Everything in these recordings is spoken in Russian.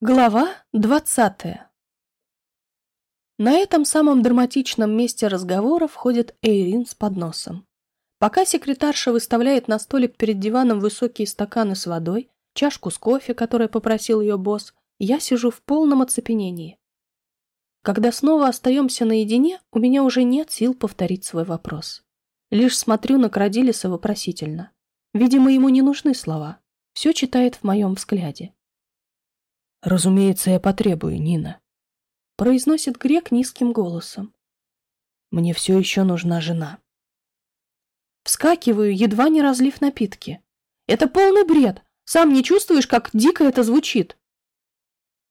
Глава двадцатая На этом самом драматичном месте разговора входит Эйрин с подносом. Пока секретарша выставляет на столик перед диваном высокие стаканы с водой, чашку с кофе, которую попросил ее босс, я сижу в полном оцепенении. Когда снова остаемся наедине, у меня уже нет сил повторить свой вопрос. Лишь смотрю на Крадилиса вопросительно. Видимо, ему не нужны слова. Все читает в моем взгляде. «Разумеется, я потребую, Нина», — произносит Грек низким голосом. «Мне все еще нужна жена». Вскакиваю, едва не разлив напитки. «Это полный бред! Сам не чувствуешь, как дико это звучит?»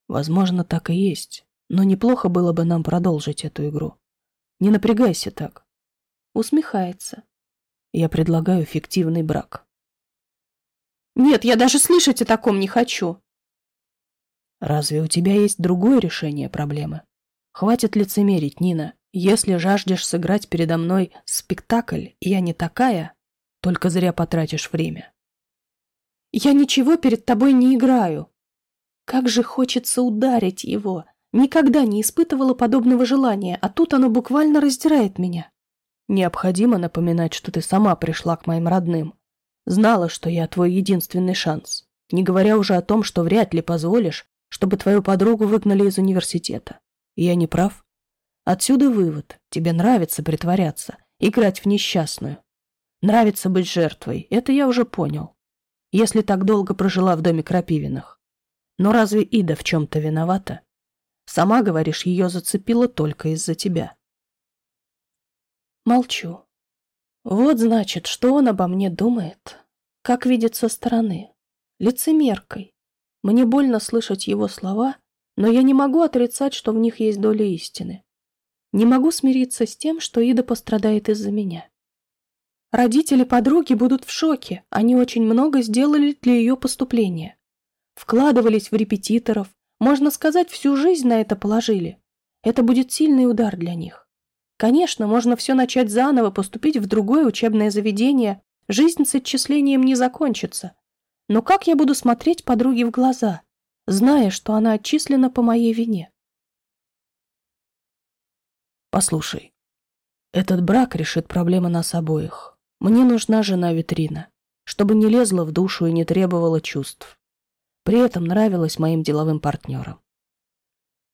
«Возможно, так и есть, но неплохо было бы нам продолжить эту игру. Не напрягайся так». Усмехается. «Я предлагаю фиктивный брак». «Нет, я даже слышать о таком не хочу!» Разве у тебя есть другое решение проблемы? Хватит лицемерить, Нина. Если жаждешь сыграть передо мной спектакль, и я не такая, только зря потратишь время. Я ничего перед тобой не играю. Как же хочется ударить его. Никогда не испытывала подобного желания, а тут оно буквально раздирает меня. Необходимо напоминать, что ты сама пришла к моим родным. Знала, что я твой единственный шанс. Не говоря уже о том, что вряд ли позволишь, чтобы твою подругу выгнали из университета. Я не прав? Отсюда вывод. Тебе нравится притворяться, играть в несчастную. Нравится быть жертвой, это я уже понял. Если так долго прожила в доме Крапивиных. Но разве Ида в чем-то виновата? Сама говоришь, ее зацепило только из-за тебя. Молчу. Вот значит, что он обо мне думает, как видит со стороны. Лицемеркой, мне больно слышать его слова, но я не могу отрицать, что в них есть доля истины. Не могу смириться с тем, что Ида пострадает из-за меня. Родители подруги будут в шоке, они очень много сделали для ее поступления. Вкладывались в репетиторов, можно сказать, всю жизнь на это положили. Это будет сильный удар для них. Конечно, можно все начать заново, поступить в другое учебное заведение, жизнь с отчислением не закончится, но как я буду смотреть подруге в глаза, зная, что она отчислена по моей вине? Послушай, этот брак решит проблемы нас обоих. Мне нужна жена-витрина, чтобы не лезла в душу и не требовала чувств. При этом нравилась моим деловым партнерам.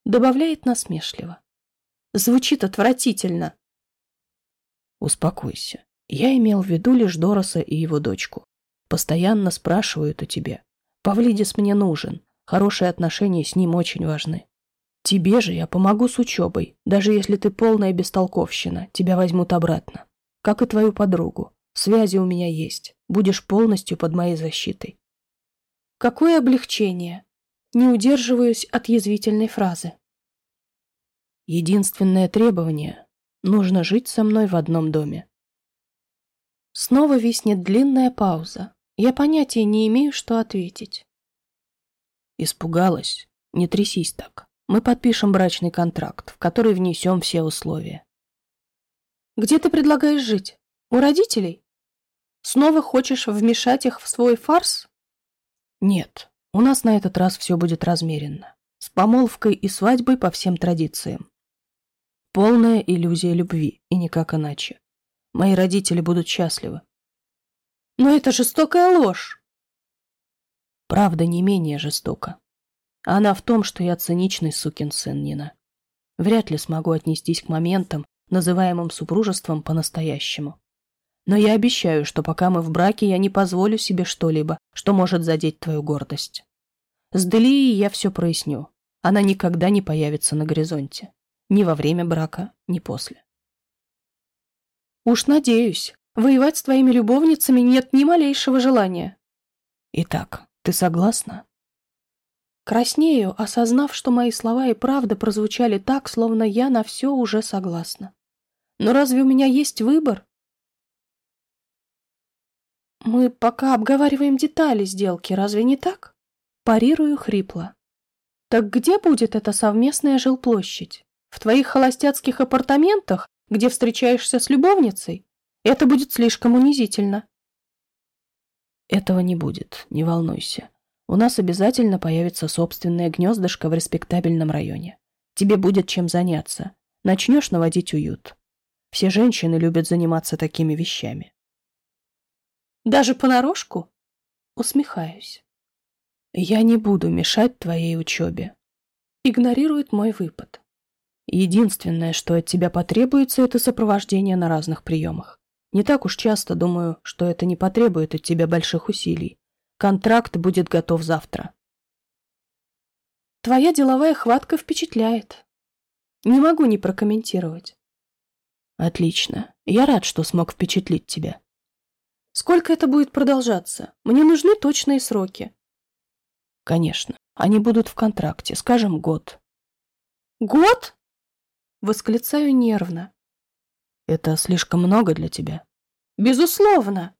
Добавляет насмешливо. Звучит отвратительно. Успокойся. Я имел в виду лишь Дороса и его дочку. Постоянно спрашивают о тебе. Павлидис мне нужен. Хорошие отношения с ним очень важны. Тебе же я помогу с учебой. Даже если ты полная бестолковщина, тебя возьмут обратно. Как и твою подругу. Связи у меня есть. Будешь полностью под моей защитой. Какое облегчение. Не удерживаюсь от язвительной фразы. Единственное требование – нужно жить со мной в одном доме. Снова виснет длинная пауза. Я понятия не имею, что ответить. Испугалась? Не трясись так. Мы подпишем брачный контракт, в который внесем все условия. Где ты предлагаешь жить? У родителей? Снова хочешь вмешать их в свой фарс? Нет, у нас на этот раз все будет размеренно. С помолвкой и свадьбой по всем традициям. Полная иллюзия любви, и никак иначе. Мои родители будут счастливы. Но это жестокая ложь. Правда не менее жестока. Она в том, что я циничный сукин сын Нина. Вряд ли смогу отнестись к моментам, называемым супружеством по-настоящему. Но я обещаю, что пока мы в браке, я не позволю себе что-либо, что может задеть твою гордость. С Делией я все проясню. Она никогда не появится на горизонте. Ни во время брака, ни после. Уж надеюсь. Воевать с твоими любовницами нет ни малейшего желания. Итак, ты согласна? Краснею, осознав, что мои слова и правда прозвучали так, словно я на все уже согласна. Но разве у меня есть выбор? Мы пока обговариваем детали сделки, разве не так? Парирую хрипло. Так где будет эта совместная жилплощадь? В твоих холостяцких апартаментах, где встречаешься с любовницей? Это будет слишком унизительно. Этого не будет, не волнуйся. У нас обязательно появится собственное гнездышко в респектабельном районе. Тебе будет чем заняться. Начнешь наводить уют. Все женщины любят заниматься такими вещами. Даже понарошку? Усмехаюсь. Я не буду мешать твоей учебе. Игнорирует мой выпад. Единственное, что от тебя потребуется, это сопровождение на разных приемах. Не так уж часто думаю, что это не потребует от тебя больших усилий. Контракт будет готов завтра. Твоя деловая хватка впечатляет. Не могу не прокомментировать. Отлично. Я рад, что смог впечатлить тебя. Сколько это будет продолжаться? Мне нужны точные сроки. Конечно. Они будут в контракте, скажем, год. Год? Восклицаю нервно. Это слишком много для тебя. Безусловно.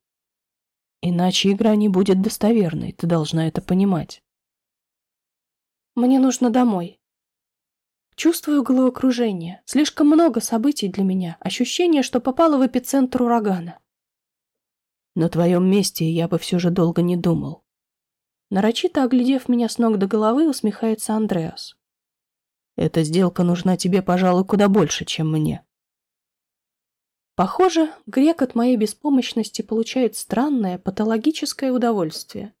Иначе игра не будет достоверной, ты должна это понимать. Мне нужно домой. Чувствую головокружение. Слишком много событий для меня. Ощущение, что попало в эпицентр урагана. На твоем месте я бы все же долго не думал. Нарочито оглядев меня с ног до головы, усмехается Андреас. Эта сделка нужна тебе, пожалуй, куда больше, чем мне. Похоже, грек от моей беспомощности получает странное патологическое удовольствие.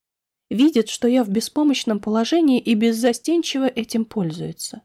Видит, что я в беспомощном положении и беззастенчиво этим пользуется.